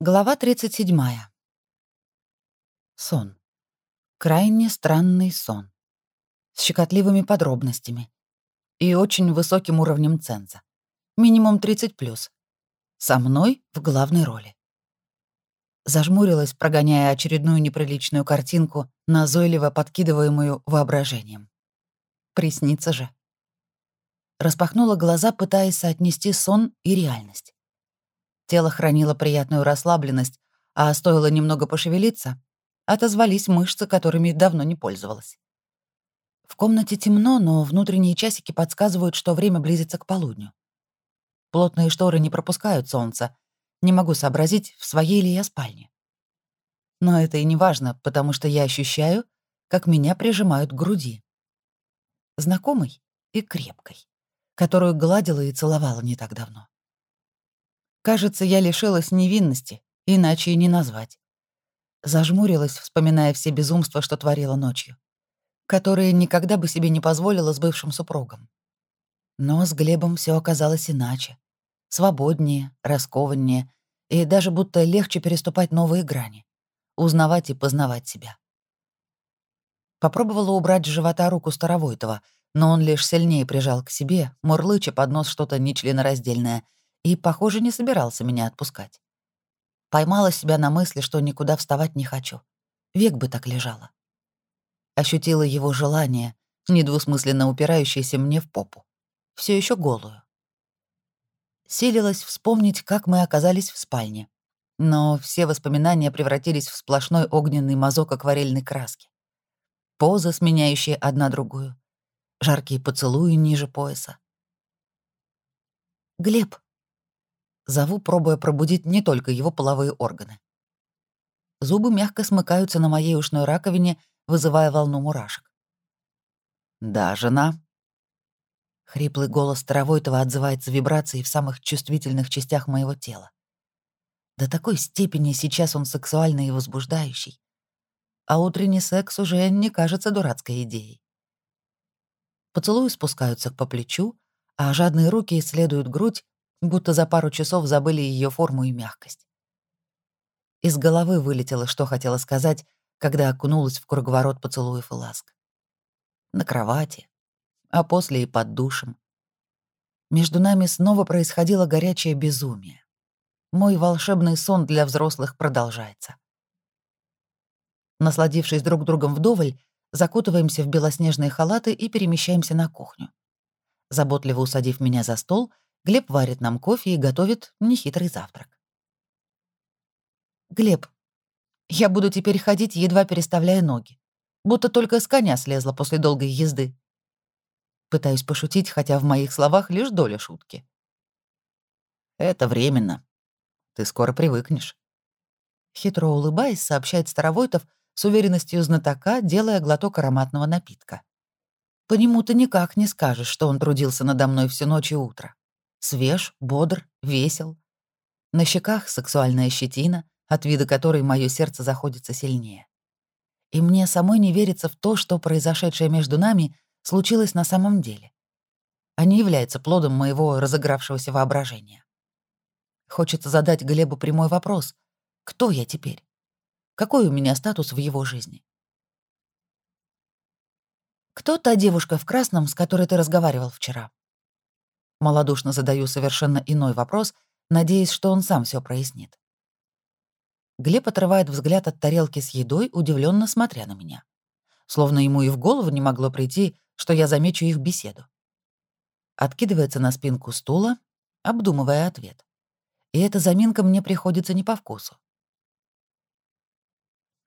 Глава 37. Сон. Крайне странный сон. С щекотливыми подробностями. И очень высоким уровнем ценза. Минимум 30+. Со мной в главной роли. Зажмурилась, прогоняя очередную неприличную картинку, назойливо подкидываемую воображением. Приснится же. Распахнула глаза, пытаясь соотнести сон и реальность. Тело хранило приятную расслабленность, а стоило немного пошевелиться, отозвались мышцы, которыми давно не пользовалась. В комнате темно, но внутренние часики подсказывают, что время близится к полудню. Плотные шторы не пропускают солнца. Не могу сообразить, в своей ли я спальне. Но это и не важно, потому что я ощущаю, как меня прижимают к груди. Знакомой и крепкой, которую гладила и целовала не так давно. Кажется, я лишилась невинности, иначе и не назвать. Зажмурилась, вспоминая все безумства, что творила ночью, которые никогда бы себе не позволила с бывшим супругом. Но с Глебом все оказалось иначе. Свободнее, раскованнее и даже будто легче переступать новые грани, узнавать и познавать себя. Попробовала убрать с живота руку Старовойтова, но он лишь сильнее прижал к себе, мурлыча под нос что-то нечленораздельное — и, похоже, не собирался меня отпускать. Поймала себя на мысли, что никуда вставать не хочу. Век бы так лежала. Ощутила его желание, недвусмысленно упирающееся мне в попу. Все еще голую. Силилась вспомнить, как мы оказались в спальне. Но все воспоминания превратились в сплошной огненный мазок акварельной краски. Позы, сменяющие одна другую. Жаркие поцелуи ниже пояса. «Глеб», Зову, пробуя пробудить не только его половые органы. Зубы мягко смыкаются на моей ушной раковине, вызывая волну мурашек. «Да, жена». Хриплый голос Таровойтова отзывается вибрацией в самых чувствительных частях моего тела. До такой степени сейчас он сексуальный и возбуждающий. А утренний секс уже не кажется дурацкой идеей. Поцелуи спускаются по плечу, а жадные руки исследуют грудь, будто за пару часов забыли ее форму и мягкость. Из головы вылетело, что хотела сказать, когда окунулась в круговорот поцелуев и ласк. На кровати, а после и под душем. Между нами снова происходило горячее безумие. Мой волшебный сон для взрослых продолжается. Насладившись друг другом вдоволь, закутываемся в белоснежные халаты и перемещаемся на кухню. Заботливо усадив меня за стол — Глеб варит нам кофе и готовит нехитрый завтрак. «Глеб, я буду теперь ходить, едва переставляя ноги, будто только с коня слезла после долгой езды». Пытаюсь пошутить, хотя в моих словах лишь доля шутки. «Это временно. Ты скоро привыкнешь». Хитро улыбаясь, сообщает Старовойтов с уверенностью знатока, делая глоток ароматного напитка. По нему ты никак не скажешь, что он трудился надо мной всю ночь и утро. Свеж, бодр, весел. На щеках сексуальная щетина, от вида которой мое сердце заходится сильнее. И мне самой не верится в то, что произошедшее между нами случилось на самом деле, а не является плодом моего разыгравшегося воображения. Хочется задать Глебу прямой вопрос. Кто я теперь? Какой у меня статус в его жизни? Кто та девушка в красном, с которой ты разговаривал вчера? Молодушно задаю совершенно иной вопрос, надеясь, что он сам все прояснит. Глеб отрывает взгляд от тарелки с едой, удивленно смотря на меня. Словно ему и в голову не могло прийти, что я замечу их беседу. Откидывается на спинку стула, обдумывая ответ. И эта заминка мне приходится не по вкусу.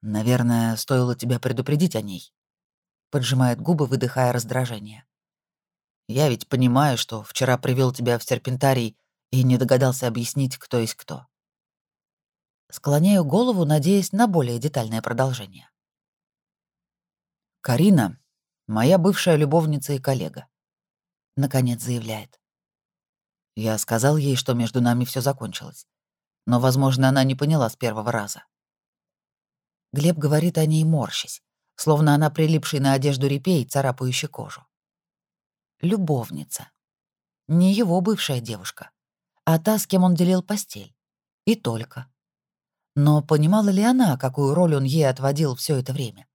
«Наверное, стоило тебя предупредить о ней», — поджимает губы, выдыхая раздражение. Я ведь понимаю, что вчера привел тебя в серпентарий и не догадался объяснить, кто есть кто. Склоняю голову, надеясь на более детальное продолжение. «Карина — моя бывшая любовница и коллега», — наконец заявляет. Я сказал ей, что между нами все закончилось, но, возможно, она не поняла с первого раза. Глеб говорит о ней морщись, словно она прилипший на одежду репей, царапающий кожу любовница. Не его бывшая девушка, а та, с кем он делил постель. И только. Но понимала ли она, какую роль он ей отводил все это время?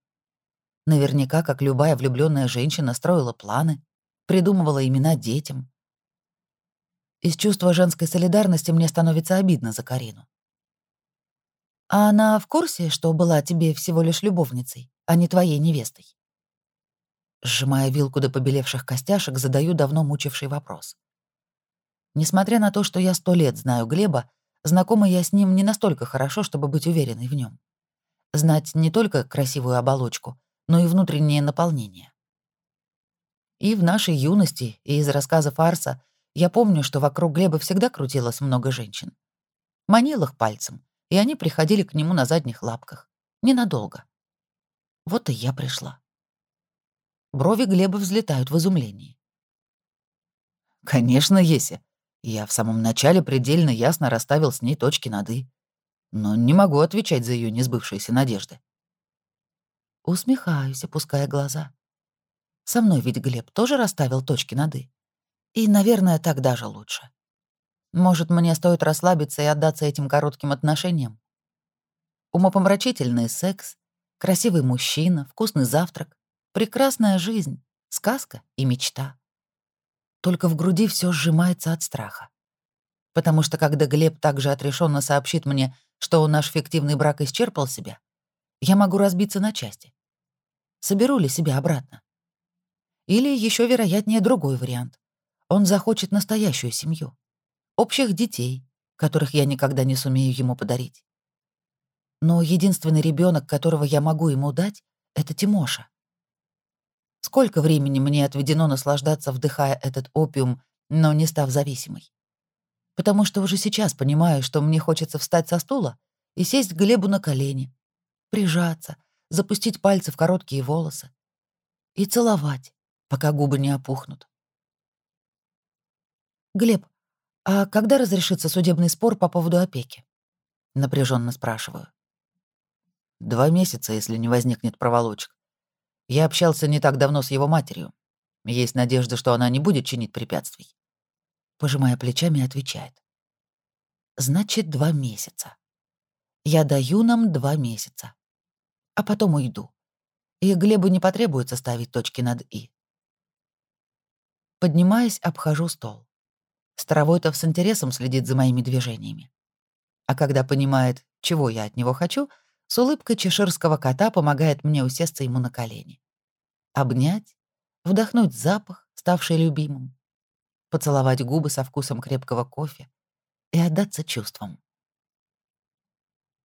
Наверняка, как любая влюбленная женщина, строила планы, придумывала имена детям. Из чувства женской солидарности мне становится обидно за Карину. «А она в курсе, что была тебе всего лишь любовницей, а не твоей невестой?» Сжимая вилку до побелевших костяшек, задаю давно мучивший вопрос. Несмотря на то, что я сто лет знаю Глеба, знакома я с ним не настолько хорошо, чтобы быть уверенной в нем. Знать не только красивую оболочку, но и внутреннее наполнение. И в нашей юности, и из рассказов Арса я помню, что вокруг Глеба всегда крутилось много женщин. Манил их пальцем, и они приходили к нему на задних лапках. Ненадолго. Вот и я пришла. Брови Глеба взлетают в изумлении. «Конечно, Еся. Я в самом начале предельно ясно расставил с ней точки над «и». Но не могу отвечать за ее несбывшиеся надежды. Усмехаюсь, опуская глаза. Со мной ведь Глеб тоже расставил точки над «и». И, наверное, так даже лучше. Может, мне стоит расслабиться и отдаться этим коротким отношениям? Умопомрачительный секс, красивый мужчина, вкусный завтрак, Прекрасная жизнь, сказка и мечта. Только в груди все сжимается от страха. Потому что когда Глеб также отрешенно сообщит мне, что наш фиктивный брак исчерпал себя, я могу разбиться на части. Соберу ли себя обратно? Или еще вероятнее другой вариант. Он захочет настоящую семью, общих детей, которых я никогда не сумею ему подарить. Но единственный ребенок, которого я могу ему дать, это Тимоша. Сколько времени мне отведено наслаждаться, вдыхая этот опиум, но не став зависимой? Потому что уже сейчас понимаю, что мне хочется встать со стула и сесть Глебу на колени, прижаться, запустить пальцы в короткие волосы и целовать, пока губы не опухнут. «Глеб, а когда разрешится судебный спор по поводу опеки?» Напряженно спрашиваю. «Два месяца, если не возникнет проволочек. Я общался не так давно с его матерью. Есть надежда, что она не будет чинить препятствий. Пожимая плечами, отвечает. Значит, два месяца. Я даю нам два месяца. А потом уйду. И Глебу не потребуется ставить точки над «и». Поднимаясь, обхожу стол. Старовойтов с интересом следит за моими движениями. А когда понимает, чего я от него хочу — с улыбкой чеширского кота помогает мне усесться ему на колени. Обнять, вдохнуть запах, ставший любимым, поцеловать губы со вкусом крепкого кофе и отдаться чувствам.